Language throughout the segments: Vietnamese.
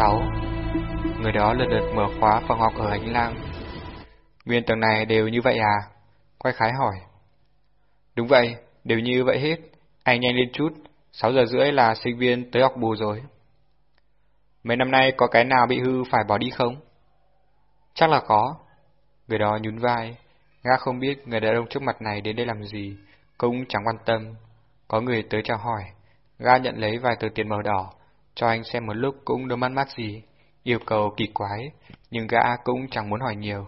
6 Người đó lần lượt mở khóa phòng học ở hành lang. Nguyên tầng này đều như vậy à? Quay khái hỏi. Đúng vậy, đều như vậy hết. Anh nhanh lên chút, 6 giờ rưỡi là sinh viên tới học bù rồi. Mấy năm nay có cái nào bị hư phải bỏ đi không? Chắc là có. Người đó nhún vai. Nga không biết người đàn ông trước mặt này đến đây làm gì, cũng chẳng quan tâm. Có người tới chào hỏi. ga nhận lấy vài tờ tiền màu đỏ, cho anh xem một lúc cũng đâu mắt mắt gì. Yêu cầu kỳ quái, nhưng gã cũng chẳng muốn hỏi nhiều.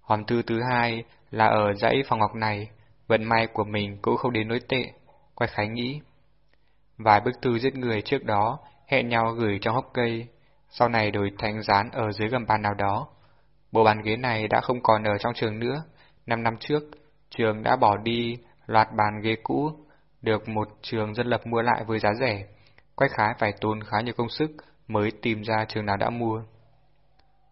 Hòm thư thứ hai là ở dãy phòng học này, vận may của mình cũng không đến nỗi tệ, quay khái nghĩ. Vài bức thư giết người trước đó hẹn nhau gửi trong hốc cây, sau này đổi thành dán ở dưới gầm bàn nào đó. Bộ bàn ghế này đã không còn ở trong trường nữa, năm năm trước, trường đã bỏ đi loạt bàn ghế cũ, được một trường dân lập mua lại với giá rẻ. Quách khái phải tốn khá nhiều công sức mới tìm ra trường nào đã mua.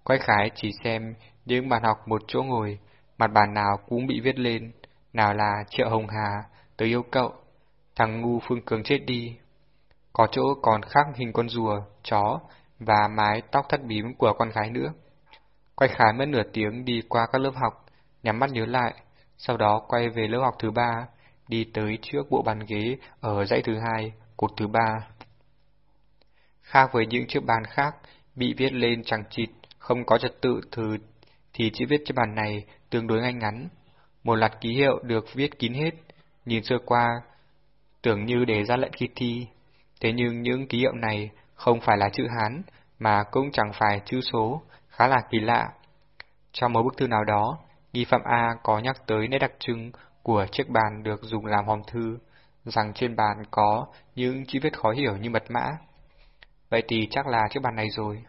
Quách khái chỉ xem những bàn học một chỗ ngồi, mặt bàn nào cũng bị viết lên, nào là Triệu Hồng Hà, tới yêu cậu, thằng ngu Phương Cường chết đi. Có chỗ còn khắc hình con rùa, chó và mái tóc thắt bím của con gái nữa. Quay khái mất nửa tiếng đi qua các lớp học, nhắm mắt nhớ lại, sau đó quay về lớp học thứ ba, đi tới trước bộ bàn ghế ở dãy thứ hai, cột thứ ba. Khác với những chiếc bàn khác, bị viết lên chẳng chịt, không có trật tự thứ thì chữ viết trên bàn này tương đối ngay ngắn. Một loạt ký hiệu được viết kín hết, nhìn sơ qua, tưởng như để ra lệnh khi thi. Thế nhưng những ký hiệu này không phải là chữ Hán, mà cũng chẳng phải chữ số, khá là kỳ lạ. Trong một bức thư nào đó, nghi phạm A có nhắc tới nét đặc trưng của chiếc bàn được dùng làm hòm thư, rằng trên bàn có những chữ viết khó hiểu như mật mã. Vậy thì chắc là chiếc bàn này rồi.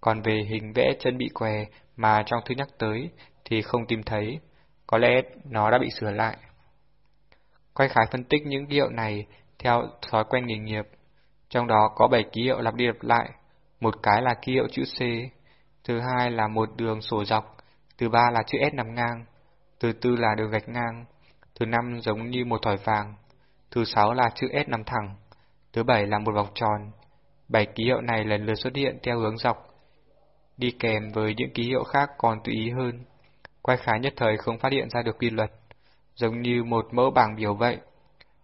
Còn về hình vẽ chân bị què mà trong thư nhắc tới thì không tìm thấy, có lẽ nó đã bị sửa lại. Quay khái phân tích những ký hiệu này theo thói quen nghề nghiệp, trong đó có 7 ký hiệu lặp đi lặp lại, một cái là ký hiệu chữ C, thứ hai là một đường sổ dọc, thứ ba là chữ S nằm ngang, thứ tư là đường gạch ngang, thứ năm giống như một thỏi vàng, thứ sáu là chữ S nằm thẳng, thứ bảy là một vòng tròn. Bảy ký hiệu này lần lượt xuất hiện theo hướng dọc, đi kèm với những ký hiệu khác còn tùy ý hơn. Quay khái nhất thời không phát hiện ra được quy luật, giống như một mẫu bảng biểu vậy.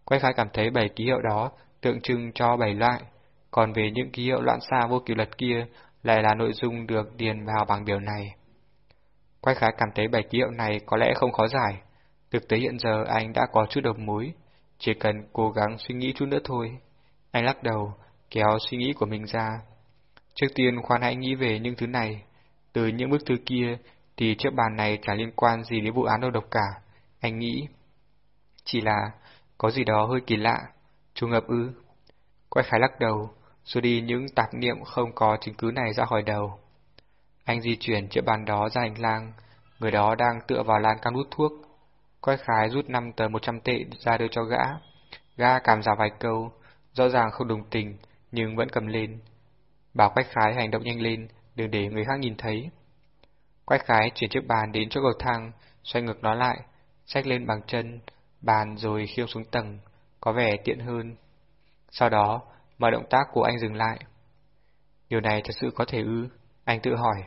Quay khái cảm thấy bảy ký hiệu đó tượng trưng cho bảy loại, còn về những ký hiệu loạn xa vô kỷ luật kia lại là nội dung được điền vào bảng biểu này. Quay khái cảm thấy bảy ký hiệu này có lẽ không khó giải. Thực tế hiện giờ anh đã có chút đầu mối, chỉ cần cố gắng suy nghĩ chút nữa thôi. Anh lắc đầu, kéo suy nghĩ của mình ra. Trước tiên khoan hãy nghĩ về những thứ này. Từ những bức thư kia thì chiếc bàn này chẳng liên quan gì đến vụ án đâu độc cả. Anh nghĩ. Chỉ là có gì đó hơi kỳ lạ. Trùng hợp ư. Quay khái lắc đầu, xua đi những tạp niệm không có chứng cứ này ra khỏi đầu. Anh di chuyển chiếc bàn đó ra hành lang, người đó đang tựa vào lan can hút thuốc. Quay khái rút 5 tờ 100 tệ ra đưa cho gã. Gã cảm giả vài câu, rõ ràng không đồng tình, nhưng vẫn cầm lên. Bảo Quách Khái hành động nhanh lên, đừng để người khác nhìn thấy. Quách Khái chuyển chiếc bàn đến chỗ cầu thang, xoay ngược nó lại, xách lên bằng chân, bàn rồi khiêu xuống tầng, có vẻ tiện hơn. Sau đó, mọi động tác của anh dừng lại. Điều này thật sự có thể ư, anh tự hỏi.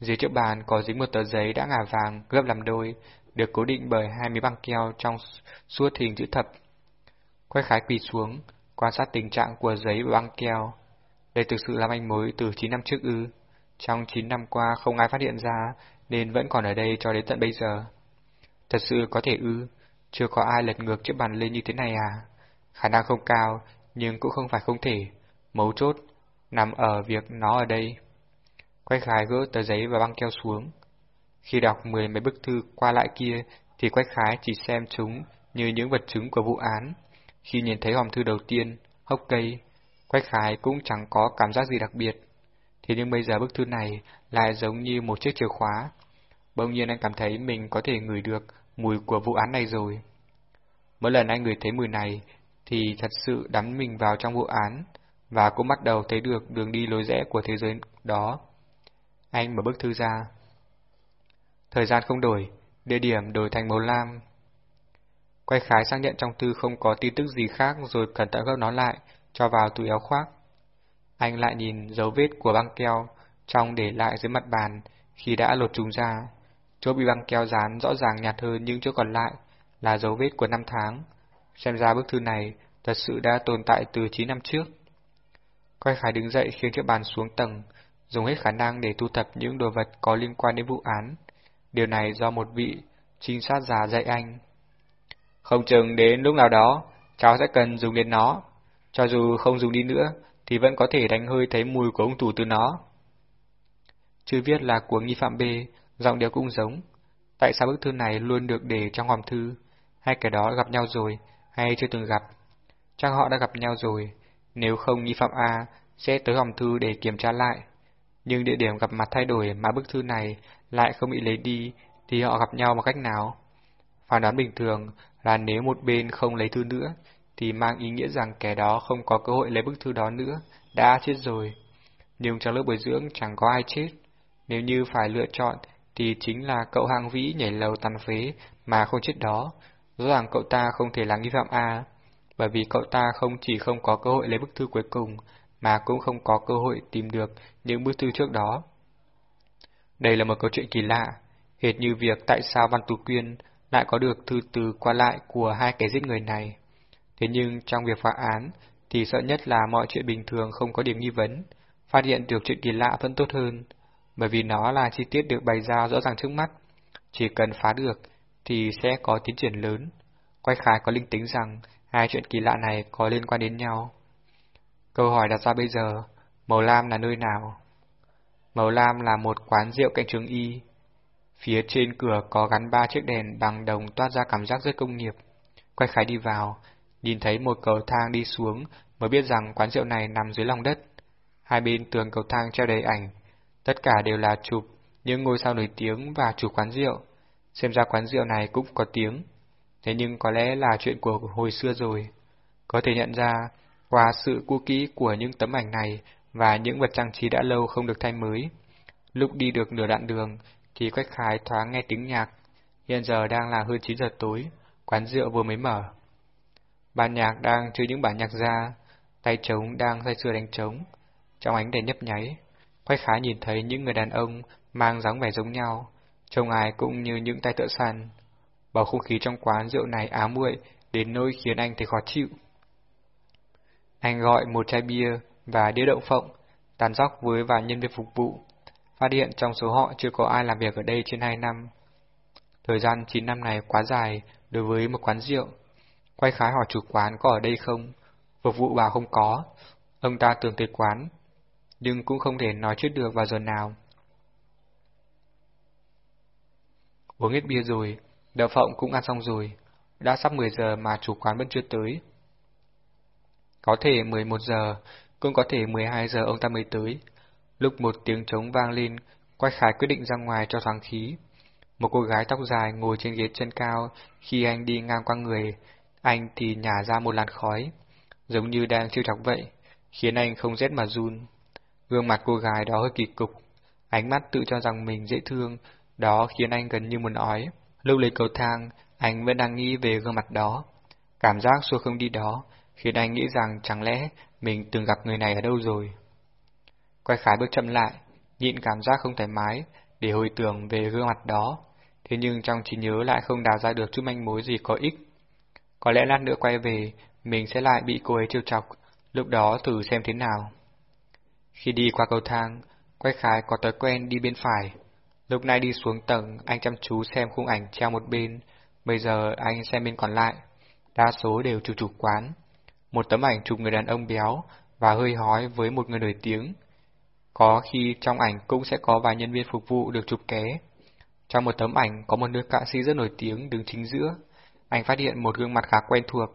Dưới chiếc bàn có dính một tờ giấy đã ngả vàng gấp làm đôi, được cố định bởi hai miếng băng keo trong suốt hình chữ thập. Quách khái quỳ xuống, quan sát tình trạng của giấy và băng keo. Đây thực sự là manh mối từ 9 năm trước ư. Trong 9 năm qua không ai phát hiện ra, nên vẫn còn ở đây cho đến tận bây giờ. Thật sự có thể ư, chưa có ai lật ngược chiếc bàn lên như thế này à? Khả năng không cao, nhưng cũng không phải không thể. Mấu chốt, nằm ở việc nó ở đây. Quay khái gỡ tờ giấy và băng keo xuống. Khi đọc mười mấy bức thư qua lại kia, thì Quách Khái chỉ xem chúng như những vật chứng của vụ án. Khi nhìn thấy hòm thư đầu tiên, hốc cây, Quách Khái cũng chẳng có cảm giác gì đặc biệt. Thế nhưng bây giờ bức thư này lại giống như một chiếc chìa khóa. Bỗng nhiên anh cảm thấy mình có thể ngửi được mùi của vụ án này rồi. Mỗi lần anh ngửi thấy mùi này thì thật sự đắm mình vào trong vụ án và cũng bắt đầu thấy được đường đi lối rẽ của thế giới đó. Anh mở bức thư ra. Thời gian không đổi, địa điểm đổi thành màu lam. Quay khái xác nhận trong thư không có tin tức gì khác rồi cẩn thận gấp nó lại, cho vào túi áo khoác. anh lại nhìn dấu vết của băng keo trong để lại dưới mặt bàn khi đã lột chúng ra. Chỗ bị băng keo dán rõ ràng nhạt hơn nhưng chỗ còn lại là dấu vết của năm tháng. Xem ra bức thư này thật sự đã tồn tại từ 9 năm trước. Quay khái đứng dậy khiến chiếc bàn xuống tầng, dùng hết khả năng để thu thập những đồ vật có liên quan đến vụ án. Điều này do một vị trinh sát già dạy anh. Không chừng đến lúc nào đó, cháu sẽ cần dùng đến nó. Cho dù không dùng đi nữa, thì vẫn có thể đánh hơi thấy mùi của ông tù từ nó. Chữ viết là của nghi phạm B, giọng điệu cũng giống. Tại sao bức thư này luôn được để trong hòm thư? Hai kẻ đó gặp nhau rồi, hay chưa từng gặp? Chắc họ đã gặp nhau rồi, nếu không nghi phạm A sẽ tới hòm thư để kiểm tra lại. Nhưng địa điểm gặp mặt thay đổi mà bức thư này lại không bị lấy đi thì họ gặp nhau bằng cách nào? Phán đoán bình thường là nếu một bên không lấy thư nữa thì mang ý nghĩa rằng kẻ đó không có cơ hội lấy bức thư đó nữa, đã chết rồi. Nhưng trong lớp bồi dưỡng chẳng có ai chết. Nếu như phải lựa chọn thì chính là cậu hạng vĩ nhảy lầu tàn phế mà không chết đó. Rõ ràng cậu ta không thể là nghi phạm A, bởi vì cậu ta không chỉ không có cơ hội lấy bức thư cuối cùng, mà cũng không có cơ hội tìm được những bức thư trước đó. Đây là một câu chuyện kỳ lạ, hệt như việc tại sao Văn Tú Quyên lại có được thư từ qua lại của hai kẻ giết người này. Thế nhưng trong việc phá án thì sợ nhất là mọi chuyện bình thường không có điểm nghi vấn, phát hiện được chuyện kỳ lạ vẫn tốt hơn, bởi vì nó là chi tiết được bày ra rõ ràng trước mắt. Chỉ cần phá được thì sẽ có tiến triển lớn. Quay khai có linh tính rằng hai chuyện kỳ lạ này có liên quan đến nhau. Câu hỏi đặt ra bây giờ, Màu Lam là nơi nào? Màu Lam là một quán rượu cạnh trường Y. Phía trên cửa có gắn ba chiếc đèn bằng đồng toát ra cảm giác rất công nghiệp. Quay khái đi vào, nhìn thấy một cầu thang đi xuống mới biết rằng quán rượu này nằm dưới lòng đất. Hai bên tường cầu thang treo đầy ảnh, tất cả đều là chụp những ngôi sao nổi tiếng và chủ quán rượu. Xem ra quán rượu này cũng có tiếng, thế nhưng có lẽ là chuyện của hồi xưa rồi. Có thể nhận ra, qua sự cũ kỹ của những tấm ảnh này và những vật trang trí đã lâu không được thay mới. Lúc đi được nửa đoạn đường, thì Quách Khái thoáng nghe tiếng nhạc. Hiện giờ đang là hơn 9 giờ tối, quán rượu vừa mới mở. Ban nhạc đang chơi những bản nhạc ra, tay trống đang say sưa đánh trống. Trong ánh đèn nhấp nháy, Quách Khái nhìn thấy những người đàn ông mang dáng vẻ giống nhau, trông ai cũng như những tay tựa sàn. Bầu không khí trong quán rượu này ám muội đến nỗi khiến anh thấy khó chịu. Anh gọi một chai bia và đĩa đậu phộng, tàn dóc với vài nhân viên phục vụ, phát hiện trong số họ chưa có ai làm việc ở đây trên hai năm. Thời gian 9 năm này quá dài đối với một quán rượu. Quay khái hỏi chủ quán có ở đây không? Phục vụ bảo không có. Ông ta tưởng tới quán, nhưng cũng không thể nói trước được vào giờ nào. Uống hết bia rồi, đậu phộng cũng ăn xong rồi. Đã sắp 10 giờ mà chủ quán vẫn chưa tới. Có thể 11 giờ, cũng có thể 12 giờ ông ta mới tới. Lúc một tiếng trống vang lên, Quách Khải quyết định ra ngoài cho thoáng khí. Một cô gái tóc dài ngồi trên ghế chân cao, khi anh đi ngang qua người, anh thì nhả ra một làn khói, giống như đang trêu chọc vậy, khiến anh không rét mà run. Gương mặt cô gái đó hơi kỳ cục, ánh mắt tự cho rằng mình dễ thương, đó khiến anh gần như muốn ói. Lúc lấy cầu thang, anh vẫn đang nghĩ về gương mặt đó. Cảm giác xua không đi đó, khiến anh nghĩ rằng chẳng lẽ mình từng gặp người này ở đâu rồi. Quay khái bước chậm lại, nhịn cảm giác không thoải mái để hồi tưởng về gương mặt đó, thế nhưng trong trí nhớ lại không đào ra được chút manh mối gì có ích. Có lẽ lát nữa quay về, mình sẽ lại bị cô ấy trêu chọc, lúc đó thử xem thế nào. Khi đi qua cầu thang, Quay khái có thói quen đi bên phải. Lúc này đi xuống tầng, anh chăm chú xem khung ảnh treo một bên, bây giờ anh xem bên còn lại. Đa số đều chủ chủ quán một tấm ảnh chụp người đàn ông béo và hơi hói với một người nổi tiếng. Có khi trong ảnh cũng sẽ có vài nhân viên phục vụ được chụp ké. Trong một tấm ảnh có một nữ ca sĩ rất nổi tiếng đứng chính giữa. Anh phát hiện một gương mặt khá quen thuộc.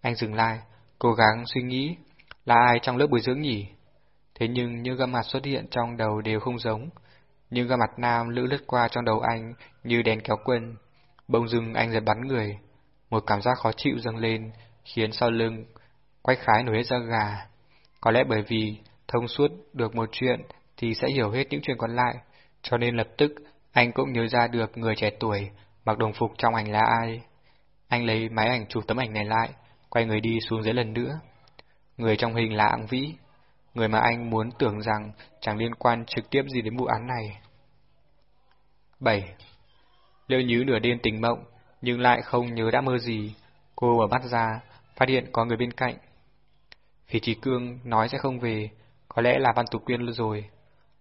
Anh dừng lại, cố gắng suy nghĩ, là ai trong lớp bồi dưỡng nhỉ? Thế nhưng những gương mặt xuất hiện trong đầu đều không giống. Những gương mặt nam lữ lướt qua trong đầu anh như đèn kéo quân. Bỗng dưng anh giật bắn người. Một cảm giác khó chịu dâng lên, khiến sau lưng Quách khái nổi hết da gà. Có lẽ bởi vì thông suốt được một chuyện thì sẽ hiểu hết những chuyện còn lại, cho nên lập tức anh cũng nhớ ra được người trẻ tuổi mặc đồng phục trong ảnh là ai. Anh lấy máy ảnh chụp tấm ảnh này lại, quay người đi xuống dưới lần nữa. Người trong hình là Áng Vĩ. người mà anh muốn tưởng rằng chẳng liên quan trực tiếp gì đến vụ án này. 7. Liêu Nhứ nửa đêm tỉnh mộng, nhưng lại không nhớ đã mơ gì, cô mở mắt ra, phát hiện có người bên cạnh. Phỉ Trí Cương nói sẽ không về, có lẽ là Văn Tú Quyên rồi.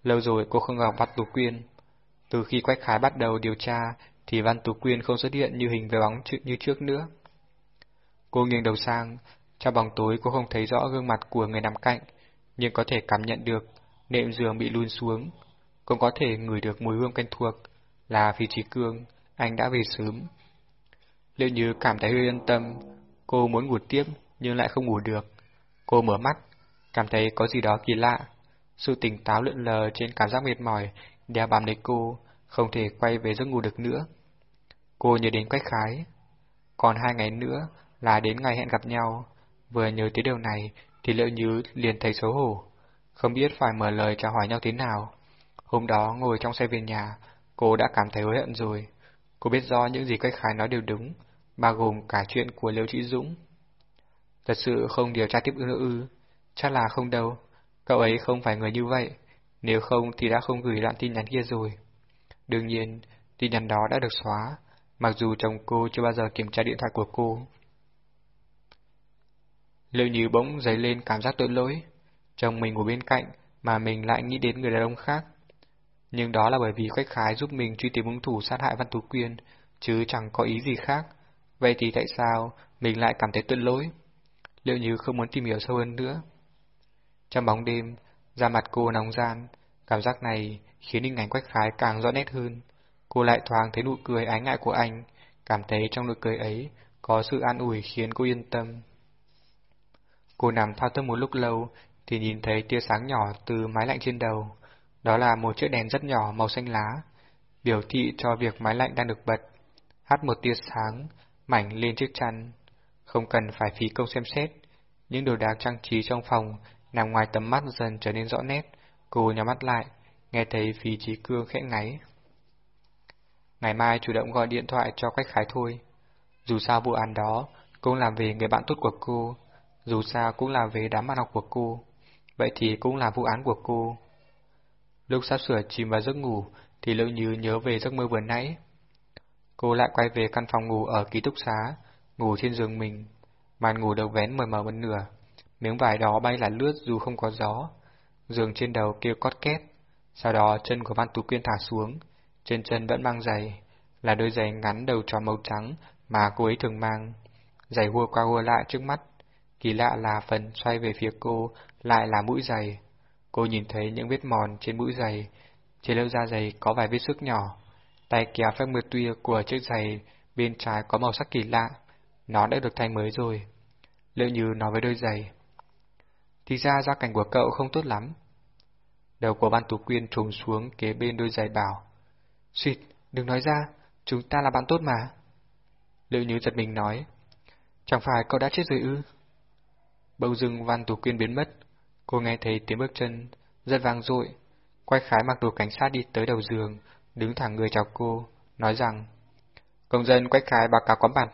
Lâu rồi cô không gặp Văn Tú Quyên. Từ khi Quách Khái bắt đầu điều tra, thì Văn Tú Quyên không xuất hiện như hình về bóng như trước nữa. Cô nghiêng đầu sang, trong bóng tối cô không thấy rõ gương mặt của người nằm cạnh, nhưng có thể cảm nhận được nệm giường bị lún xuống. Cũng có thể ngửi được mùi hương quen thuộc, là Phi Trí Cương, anh đã về sớm. Liệu như cảm thấy hơi yên tâm, cô muốn ngủ tiếp nhưng lại không ngủ được. Cô mở mắt, cảm thấy có gì đó kỳ lạ. Sự tỉnh táo lượn lờ trên cảm giác mệt mỏi đeo bám lấy cô, không thể quay về giấc ngủ được nữa. Cô nhớ đến Quách Khái. Còn hai ngày nữa là đến ngày hẹn gặp nhau. Vừa nhớ tới điều này thì Liệu Như liền thấy xấu hổ, không biết phải mở lời chào hỏi nhau thế nào. Hôm đó ngồi trong xe về nhà, cô đã cảm thấy hối hận rồi. Cô biết do những gì Quách Khái nói đều đúng, bao gồm cả chuyện của Liễu Trị Dũng. Thật sự không điều tra tiếp nữa ư, chắc là không đâu, cậu ấy không phải người như vậy, nếu không thì đã không gửi đoạn tin nhắn kia rồi. Đương nhiên, tin nhắn đó đã được xóa, mặc dù chồng cô chưa bao giờ kiểm tra điện thoại của cô. Liệu như bỗng dấy lên cảm giác tội lỗi, chồng mình ngồi bên cạnh mà mình lại nghĩ đến người đàn ông khác. Nhưng đó là bởi vì Quách Khái giúp mình truy tìm hung thủ sát hại Văn Tú Quyên, chứ chẳng có ý gì khác. Vậy thì tại sao mình lại cảm thấy tội lỗi? Liệu như không muốn tìm hiểu sâu hơn nữa? Trong bóng đêm, da mặt cô nóng gian, cảm giác này khiến hình ảnh Quách Khái càng rõ nét hơn. Cô lại thoáng thấy nụ cười ái ngại của anh, cảm thấy trong nụ cười ấy có sự an ủi khiến cô yên tâm. Cô nằm thao thức một lúc lâu thì nhìn thấy tia sáng nhỏ từ máy lạnh trên đầu. Đó là một chiếc đèn rất nhỏ màu xanh lá, biểu thị cho việc máy lạnh đang được bật. Hắt một tia sáng, mảnh lên chiếc chăn. Không cần phải phí công xem xét, những đồ đạc trang trí trong phòng nằm ngoài tầm mắt dần trở nên rõ nét. Cô nhắm mắt lại, nghe thấy phí trí cương khẽ ngáy. Ngày mai chủ động gọi điện thoại cho Quách Khái thôi. Dù sao vụ án đó cũng làm về người bạn tốt của cô, dù sao cũng là về đám bạn học của cô, vậy thì cũng là vụ án của cô. Lúc sắp sửa chìm vào giấc ngủ thì lỡ Như nhớ về giấc mơ vừa nãy. Cô lại quay về căn phòng ngủ ở ký túc xá, ngủ trên giường mình. Màn ngủ được vén mờ mờ một nửa, miếng vải đó bay là lướt dù không có gió. Giường trên đầu kêu cót két, sau đó chân của Văn Tú Quyên thả xuống, trên chân vẫn mang giày, là đôi giày ngắn đầu tròn màu trắng mà cô ấy thường mang. Giày hua qua hua lại trước mắt, kỳ lạ là phần xoay về phía cô lại là mũi giày. Cô nhìn thấy những vết mòn trên mũi giày, trên lớp da giày có vài vết sức nhỏ. Tay kéo phép mưa tuya của chiếc giày bên trái có màu sắc kỳ lạ, nó đã được thay mới rồi. Liệu như nói với đôi giày. Thì ra gia cảnh của cậu không tốt lắm. Đầu của Văn Tú Quyên trùng xuống kế bên đôi giày bảo. Xịt, đừng nói ra, chúng ta là bạn tốt mà. Liệu như giật mình nói. Chẳng phải cậu đã chết rồi ư? Bỗng dưng Văn Tú Quyên biến mất. Cô nghe thấy tiếng bước chân, rất vang dội. Quay khái mặc đồ cảnh sát đi tới đầu giường, đứng thẳng người chào cô, nói rằng Công dân quay Khái báo cáo có mặt.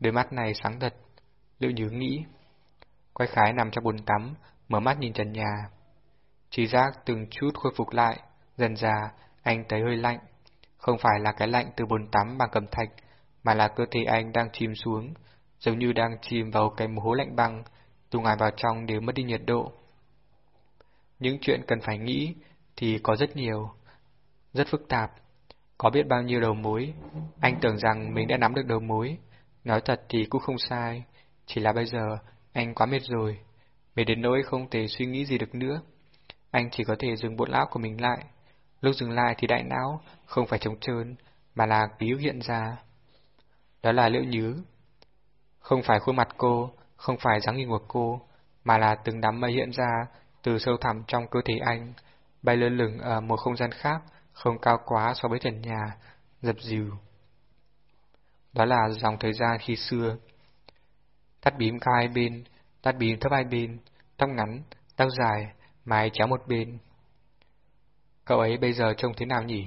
Đôi mắt này sáng thật, liệu nhớ nghĩ. Quách Khái nằm trong bồn tắm, mở mắt nhìn trần nhà. Chỉ giác từng chút khôi phục lại, dần già anh thấy hơi lạnh. Không phải là cái lạnh từ bồn tắm bằng cầm thạch, mà là cơ thể anh đang chìm xuống, giống như đang chìm vào cái mồ hố lạnh băng, từ ngoài vào trong đều mất đi nhiệt độ. Những chuyện cần phải nghĩ thì có rất nhiều, rất phức tạp, có biết bao nhiêu đầu mối. Anh tưởng rằng mình đã nắm được đầu mối, nói thật thì cũng không sai, chỉ là bây giờ anh quá mệt rồi, mệt đến nỗi không thể suy nghĩ gì được nữa. Anh chỉ có thể dừng bộ lão của mình lại. Lúc dừng lại thì đại não không phải trống trơn, mà là ký ức hiện ra. Đó là Liễu Nhứ. Không phải khuôn mặt cô, không phải dáng hình của cô, mà là từng đám mây hiện ra từ sâu thẳm trong cơ thể anh, bay lơ lửng ở một không gian khác, không cao quá so với trần nhà, dập dìu. Đó là dòng thời gian khi xưa. Tắt bím cao hai bên, tắt bím thấp hai bên, tóc ngắn, tóc dài, mái chéo một bên. Cậu ấy bây giờ trông thế nào nhỉ?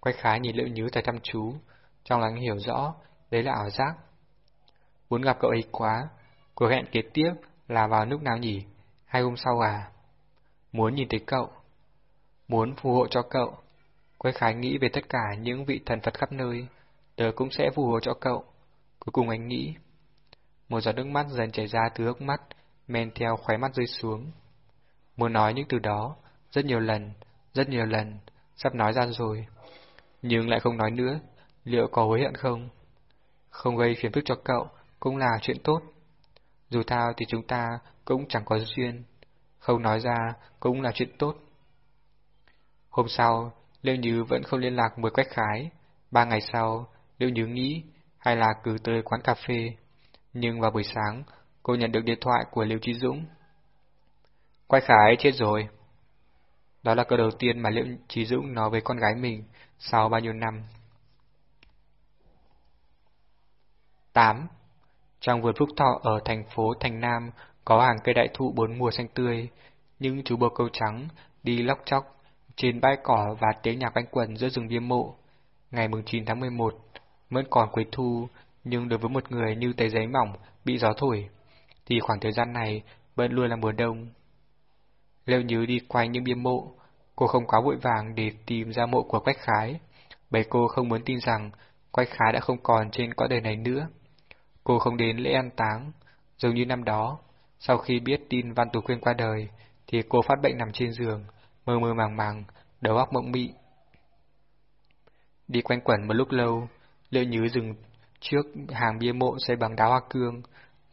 Quách khái nhìn liệu nhứ tại chăm chú, trong lắng hiểu rõ, đấy là ảo giác. Muốn gặp cậu ấy quá, cuộc hẹn kế tiếp là vào lúc nào nhỉ? Hai hôm sau à? Muốn nhìn thấy cậu. Muốn phù hộ cho cậu. Quách khái nghĩ về tất cả những vị thần Phật khắp nơi, tớ cũng sẽ phù hộ cho cậu. Cuối cùng anh nghĩ. Một giọt nước mắt dần chảy ra từ hốc mắt, men theo khóe mắt rơi xuống. Muốn nói những từ đó, rất nhiều lần, rất nhiều lần, sắp nói ra rồi. Nhưng lại không nói nữa, liệu có hối hận không? Không gây phiền phức cho cậu, cũng là chuyện tốt. Dù thao thì chúng ta cũng chẳng có duyên, không nói ra cũng là chuyện tốt. Hôm sau, Liêu Như vẫn không liên lạc với Quách Khái. Ba ngày sau, Liêu Như nghĩ hay là cứ tới quán cà phê. Nhưng vào buổi sáng, cô nhận được điện thoại của Liễu Trí Dũng. Quay Khải chết rồi. Đó là câu đầu tiên mà Liễu Trí Dũng nói với con gái mình sau bao nhiêu năm. 8. Trong vườn phúc thọ ở thành phố Thành Nam có hàng cây đại thụ bốn mùa xanh tươi, những chú bồ câu trắng đi lóc chóc trên bãi cỏ và tiếng nhạc quanh quần giữa rừng viêm mộ. Ngày 9 tháng 11, vẫn còn cuối thu, nhưng đối với một người như tấy giấy mỏng bị gió thổi, thì khoảng thời gian này vẫn luôn là mùa đông. Lêu như đi quanh những bia mộ, cô không quá vội vàng để tìm ra mộ của Quách Khái, bởi cô không muốn tin rằng Quách Khái đã không còn trên cõi đời này nữa. Cô không đến lễ an táng, giống như năm đó, sau khi biết tin Văn Tú Quyên qua đời, thì cô phát bệnh nằm trên giường, mơ mơ màng màng, đầu óc mộng mị. Đi quanh quẩn một lúc lâu, Lêu Nhứ dừng trước hàng bia mộ xây bằng đá hoa cương,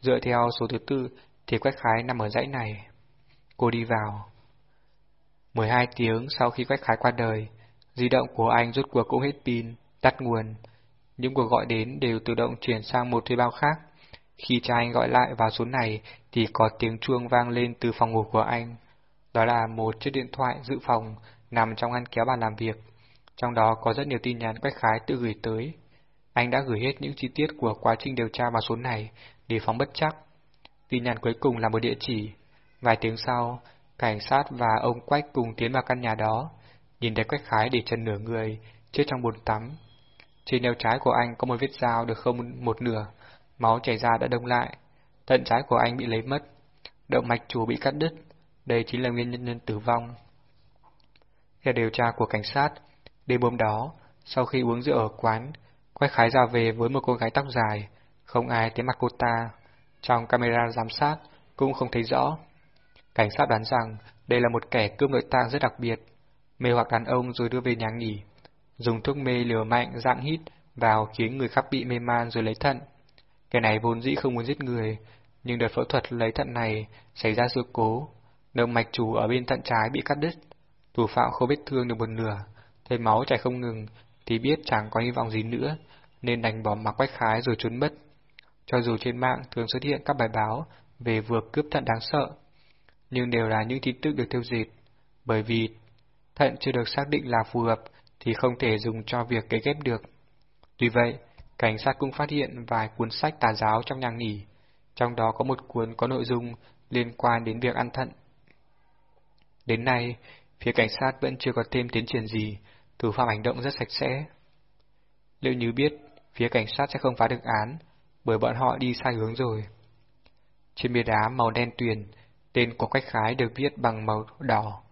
dựa theo số thứ tư thì Quách Khái nằm ở dãy này. Cô đi vào. 12 tiếng sau khi Quách Khái qua đời, di động của anh rút cuộc cũng hết pin, tắt nguồn. Những cuộc gọi đến đều tự động chuyển sang một thuê bao khác. Khi cha anh gọi lại vào số này thì có tiếng chuông vang lên từ phòng ngủ của anh. Đó là một chiếc điện thoại dự phòng nằm trong ngăn kéo bàn làm việc. Trong đó có rất nhiều tin nhắn Quách Khái tự gửi tới. Anh đã gửi hết những chi tiết của quá trình điều tra vào số này để phóng bất chắc. Tin nhắn cuối cùng là một địa chỉ. Vài tiếng sau, cảnh sát và ông Quách cùng tiến vào căn nhà đó, nhìn thấy Quách Khái để chân nửa người, chết trong bồn tắm. Trên eo trái của anh có một vết dao được không một nửa, máu chảy ra đã đông lại. Thận trái của anh bị lấy mất, động mạch chủ bị cắt đứt, đây chính là nguyên nhân tử vong. Theo điều tra của cảnh sát, đêm hôm đó, sau khi uống rượu ở quán, Quách Khái ra về với một cô gái tóc dài, không ai thấy mặt cô ta. Trong camera giám sát cũng không thấy rõ. Cảnh sát đoán rằng đây là một kẻ cướp nội tạng rất đặc biệt, mê hoặc đàn ông rồi đưa về nhà nghỉ, dùng thuốc mê liều mạnh dạng hít vào khiến người khác bị mê man rồi lấy thận. Kẻ này vốn dĩ không muốn giết người, nhưng đợt phẫu thuật lấy thận này xảy ra sự cố, động mạch chủ ở bên thận trái bị cắt đứt. Thủ phạm không vết thương được một nửa, thấy máu chảy không ngừng thì biết chẳng có hy vọng gì nữa, nên đành bỏ mặc quách khái rồi trốn mất. Cho dù trên mạng thường xuất hiện các bài báo về vừa cướp thận đáng sợ, nhưng đều là những tin tức được tiêu diệt, bởi vì thận chưa được xác định là phù hợp thì không thể dùng cho việc cấy ghép được. Tuy vậy, cảnh sát cũng phát hiện vài cuốn sách tà giáo trong nhà nghỉ, trong đó có một cuốn có nội dung liên quan đến việc ăn thận. Đến nay, phía cảnh sát vẫn chưa có thêm tiến triển gì, thủ phạm hành động rất sạch sẽ. Liệu như biết, phía cảnh sát sẽ không phá được án, bởi bọn họ đi sai hướng rồi. Trên bia đá màu đen tuyền, tên của quách khái được viết bằng màu đỏ.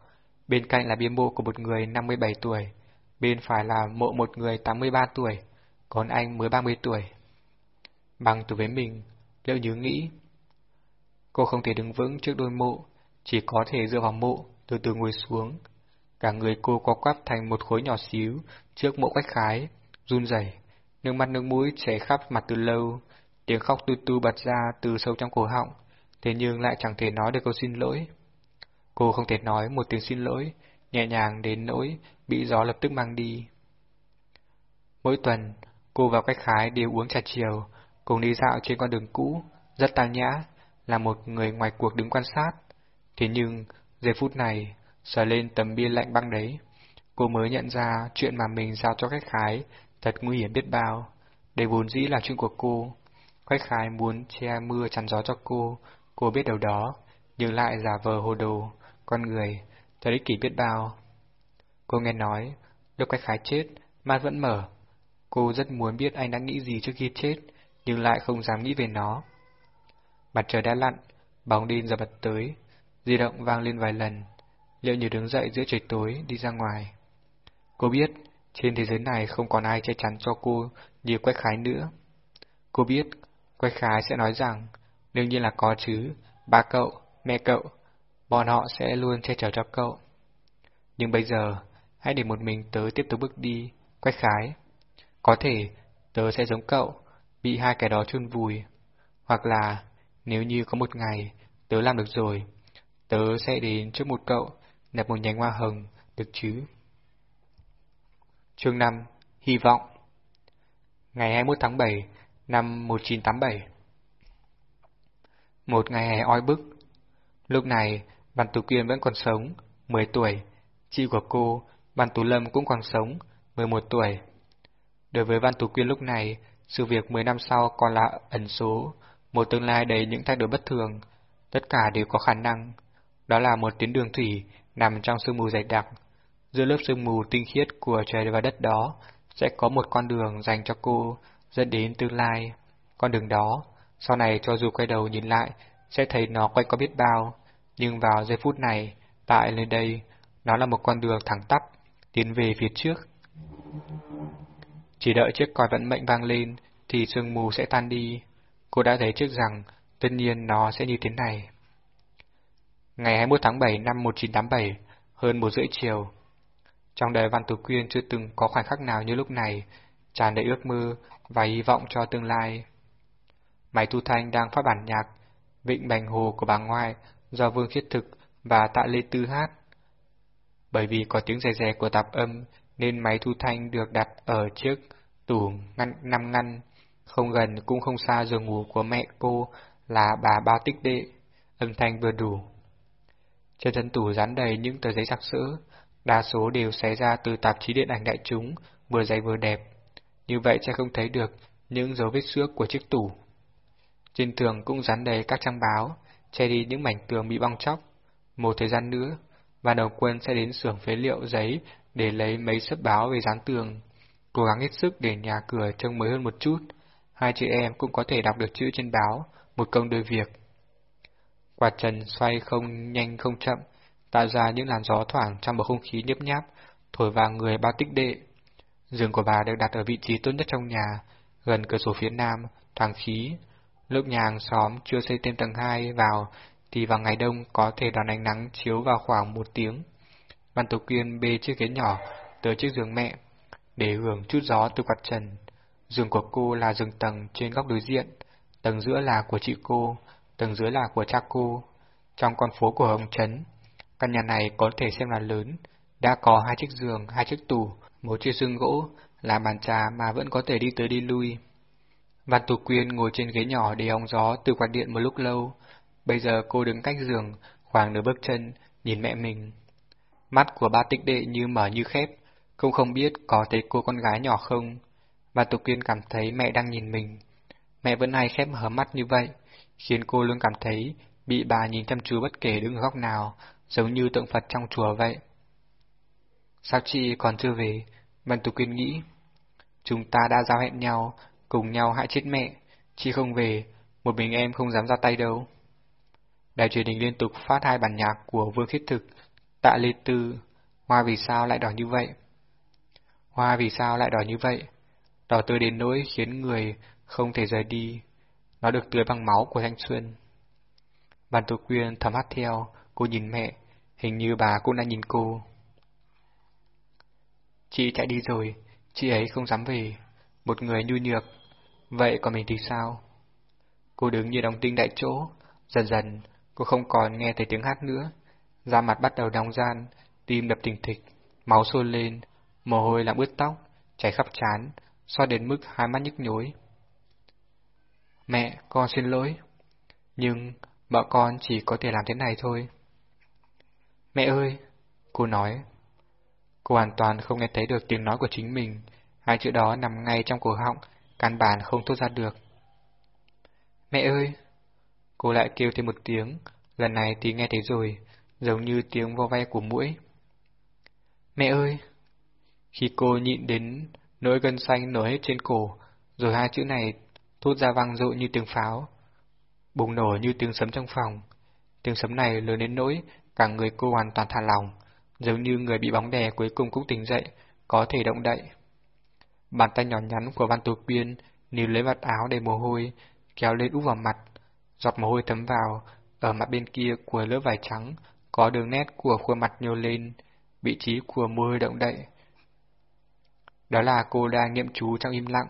Bên cạnh là bia mộ của một người 57 tuổi, bên phải là mộ một người 83 tuổi, còn anh mới 30 tuổi. Bằng từ với mình, Liệu Như nghĩ. Cô không thể đứng vững trước đôi mộ, chỉ có thể dựa vào mộ, từ từ ngồi xuống. Cả người cô có quắp thành một khối nhỏ xíu trước mộ quách khái, run rẩy, nước mắt nước mũi chảy khắp mặt từ lâu, tiếng khóc tu tu bật ra từ sâu trong cổ họng, thế nhưng lại chẳng thể nói được câu xin lỗi. Cô không thể nói một tiếng xin lỗi, nhẹ nhàng đến nỗi bị gió lập tức mang đi. Mỗi tuần, cô và Quách Khái đều uống trà chiều, cùng đi dạo trên con đường cũ, rất tao nhã, là một người ngoài cuộc đứng quan sát. Thế nhưng, giây phút này, sờ lên tấm bia lạnh băng đấy, cô mới nhận ra chuyện mà mình giao cho khách Khái thật nguy hiểm biết bao. Đây vốn dĩ là chuyện của cô. Khách Khái muốn che mưa chắn gió cho cô, cô biết đầu đó, nhưng lại giả vờ hồ đồ, con người, thật ích kỷ biết bao. Cô nghe nói, lúc khách Khái chết, ma vẫn mở. Cô rất muốn biết anh đã nghĩ gì trước khi chết, nhưng lại không dám nghĩ về nó. Mặt trời đã lặn, bóng đêm giờ bật tới. di động vang lên vài lần, liệu như đứng dậy giữa trời tối đi ra ngoài. Cô biết, trên thế giới này không còn ai che chắn cho cô như Quách Khái nữa. Cô biết, Quách Khái sẽ nói rằng, đương nhiên là có chứ, ba cậu, mẹ cậu, bọn họ sẽ luôn che chở cho cậu. Nhưng bây giờ, hãy để một mình tớ tiếp tục bước đi, Quách Khái. Có thể, tớ sẽ giống cậu, bị hai cái đó chôn vùi. Hoặc là, nếu như có một ngày, tớ làm được rồi, tớ sẽ đến trước một cậu, nẹp một nhánh hoa hồng, được chứ? Chương 5 Hy vọng Ngày 21 tháng 7 năm 1987 Một ngày hè oi bức. Lúc này, Văn Tú Quyên vẫn còn sống, 10 tuổi. Chị của cô, Văn Tú Lâm cũng còn sống, 11 tuổi. Đối với Văn Tú Quyên lúc này, sự việc 10 năm sau còn là ẩn số, một tương lai đầy những thay đổi bất thường. Tất cả đều có khả năng. Đó là một tuyến đường thủy nằm trong sương mù dày đặc, Giữa lớp sương mù tinh khiết của trời và đất đó, sẽ có một con đường dành cho cô, dẫn đến tương lai. Con đường đó, sau này cho dù quay đầu nhìn lại, sẽ thấy nó quay có biết bao, nhưng vào giây phút này, tại nơi đây, nó là một con đường thẳng tắp, tiến về phía trước. Chỉ đợi chiếc còi vận mệnh vang lên, thì sương mù sẽ tan đi. Cô đã thấy trước rằng, tất nhiên nó sẽ như thế này. Ngày 21 tháng 7 năm 1987, hơn một rưỡi chiều, trong đời Văn Tú Quyên chưa từng có khoảnh khắc nào như lúc này, tràn đầy ước mơ và hy vọng cho tương lai. Máy thu thanh đang phát bản nhạc Vịnh Bành Hồ của bà ngoại do Vương Khiết Thực và Tạ Lê Tư hát. Bởi vì có tiếng rè rè của tạp âm nên máy thu thanh được đặt ở chiếc tủ ngăn năm ngăn, không gần cũng không xa giường ngủ của mẹ cô là bà Bao Tích Đệ, âm thanh vừa đủ. Trên thân tủ dán đầy những tờ giấy sặc sỡ, Đa số đều xé ra từ tạp chí điện ảnh đại chúng, vừa dày vừa đẹp. Như vậy sẽ không thấy được những dấu vết xước của chiếc tủ. Trên tường cũng dán đầy các trang báo, che đi những mảnh tường bị bong chóc. Một thời gian nữa, và Đồng Quân sẽ đến xưởng phế liệu giấy để lấy mấy sấp báo về dán tường. Cố gắng hết sức để nhà cửa trông mới hơn một chút. Hai chị em cũng có thể đọc được chữ trên báo, một công đôi việc. Quạt trần xoay không nhanh không chậm, tạo ra những làn gió thoảng trong bầu không khí nhấp nháp, thổi vào người bao tích đệ. Giường của bà được đặt ở vị trí tốt nhất trong nhà, gần cửa sổ phía nam, thoáng khí. Lúc nhà hàng xóm chưa xây thêm tầng 2 vào, thì vào ngày đông có thể đón ánh nắng chiếu vào khoảng một tiếng. Văn Tục Quyên bê chiếc ghế nhỏ tới chiếc giường mẹ, để hưởng chút gió từ quạt trần. Giường của cô là giường tầng trên góc đối diện, tầng giữa là của chị cô, tầng dưới là của cha cô. Trong con phố của Hồng Trấn, Căn nhà này có thể xem là lớn, đã có hai chiếc giường, hai chiếc tủ, một chiếc xương gỗ, là bàn trà mà vẫn có thể đi tới đi lui. Văn Tú Quyên ngồi trên ghế nhỏ để hóng gió từ quạt điện một lúc lâu. Bây giờ cô đứng cách giường, khoảng nửa bước chân, nhìn mẹ mình. Mắt của ba tích đệ như mở như khép, cũng không biết có thấy cô con gái nhỏ không. Văn Tú Quyên cảm thấy mẹ đang nhìn mình. Mẹ vẫn hay khép hở mắt như vậy, khiến cô luôn cảm thấy bị bà nhìn chăm chú bất kể đứng ở góc nào, giống như tượng Phật trong chùa vậy. Sao chị còn chưa về? Văn Tú Quyên nghĩ. Chúng ta đã giao hẹn nhau, cùng nhau hại chết mẹ. Chị không về, một mình em không dám ra tay đâu. Đài truyền hình liên tục phát hai bản nhạc của Vương Khiết Thực, Tạ Lê Tư. Hoa vì sao lại đỏ như vậy? Hoa vì sao lại đỏ như vậy? Đỏ tươi đến nỗi khiến người không thể rời đi. Nó được tưới bằng máu của thanh xuân. Bàn Tú Quyên thầm hát theo, cô nhìn mẹ, Hình như bà cũng đã nhìn cô. Chị chạy đi rồi, chị ấy không dám về, một người nhu nhược. Vậy còn mình thì sao? Cô đứng như đóng tinh đại chỗ, dần dần cô không còn nghe thấy tiếng hát nữa. Da mặt bắt đầu đóng gian, tim đập thình thịch, máu sôi lên, mồ hôi làm ướt tóc, chảy khắp trán, so đến mức hai mắt nhức nhối. Mẹ, con xin lỗi. Nhưng, bọn con chỉ có thể làm thế này thôi. Mẹ ơi! Cô nói. Cô hoàn toàn không nghe thấy được tiếng nói của chính mình, hai chữ đó nằm ngay trong cổ họng, căn bản không thốt ra được. Mẹ ơi! Cô lại kêu thêm một tiếng, lần này thì nghe thấy rồi, giống như tiếng vo ve của mũi. Mẹ ơi! Khi cô nhịn đến nỗi gân xanh nổi hết trên cổ, rồi hai chữ này thốt ra vang dội như tiếng pháo, bùng nổ như tiếng sấm trong phòng, Tiếng sấm này lớn đến nỗi cả người cô hoàn toàn thả lòng, giống như người bị bóng đè cuối cùng cũng tỉnh dậy, có thể động đậy. Bàn tay nhỏ nhắn của Văn Tú Quyên níu lấy vạt áo đầy mồ hôi, kéo lên úp vào mặt, giọt mồ hôi thấm vào, ở mặt bên kia của lớp vải trắng có đường nét của khuôn mặt nhô lên, vị trí của mồ hôi động đậy. Đó là cô đang nghiệm chú trong im lặng.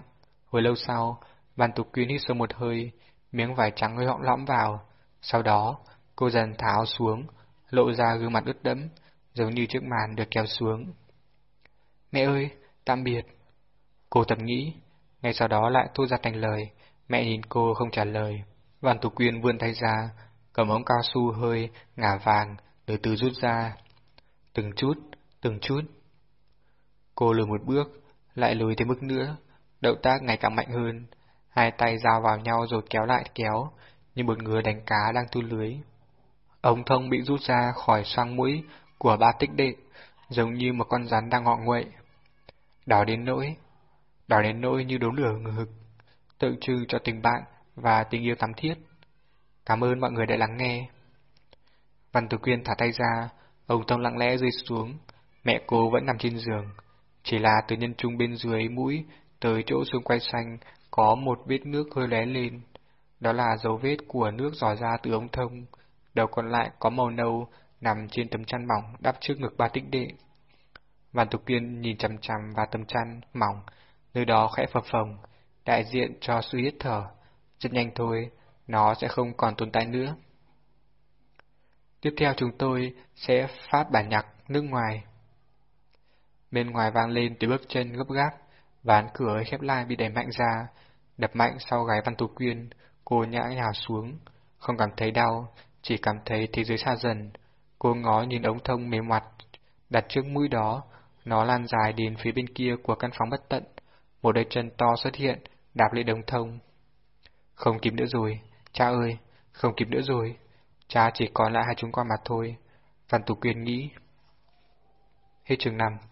Hồi lâu sau, Văn Tục Quyên hít sâu một hơi, miếng vải trắng hơi họng lõm vào. Sau đó, cô dần tháo xuống, lộ ra gương mặt ướt đẫm, giống như chiếc màn được kéo xuống. Mẹ ơi, tạm biệt. Cô thầm nghĩ, ngay sau đó lại thốt ra thành lời, mẹ nhìn cô không trả lời. Văn Tục Quyên vươn tay ra, cầm ống cao su hơi, ngả vàng, từ từ rút ra. Từng chút, từng chút. Cô lùi một bước, lại lùi thêm bước nữa, động tác ngày càng mạnh hơn. Hai tay giao vào nhau rồi kéo lại kéo, như một người đánh cá đang thu lưới. Ống thông bị rút ra khỏi xoang mũi của ba tích đệ, giống như một con rắn đang ngọ nguậy. Đỏ đến nỗi, đỏ đến nỗi như đốm lửa ngực, tự trừ cho tình bạn và tình yêu thắm thiết. Cảm ơn mọi người đã lắng nghe. Văn Tử Quyên thả tay ra, ống thông lặng lẽ rơi xuống, mẹ cô vẫn nằm trên giường. Chỉ là từ nhân trung bên dưới mũi tới chỗ xương quay xanh có một vết nước hơi lé lên. Đó là dấu vết của nước dò ra từ ống thông. Đầu còn lại có màu nâu nằm trên tấm chăn mỏng đắp trước ngực ba tích đệ. Văn Tục Kiên nhìn chằm chằm vào tấm chăn mỏng, nơi đó khẽ phập phồng, đại diện cho sự hít thở. Rất nhanh thôi, nó sẽ không còn tồn tại nữa. Tiếp theo chúng tôi sẽ phát bản nhạc nước ngoài. Bên ngoài vang lên tiếng bước chân gấp gáp, ván cửa khép lại bị đẩy mạnh ra, đập mạnh sau gái Văn Tú Quyên, cô nhã nhào xuống, không cảm thấy đau, chỉ cảm thấy thế giới xa dần. Cô ngó nhìn ống thông mềm mặt, đặt trước mũi đó, nó lan dài đến phía bên kia của căn phòng bất tận. Một đôi chân to xuất hiện, đạp lên đống thông. Không kịp nữa rồi, cha ơi, không kịp nữa rồi. Cha chỉ còn lại hai chúng con mà thôi. Văn Tú Quyên nghĩ. Hết chương 5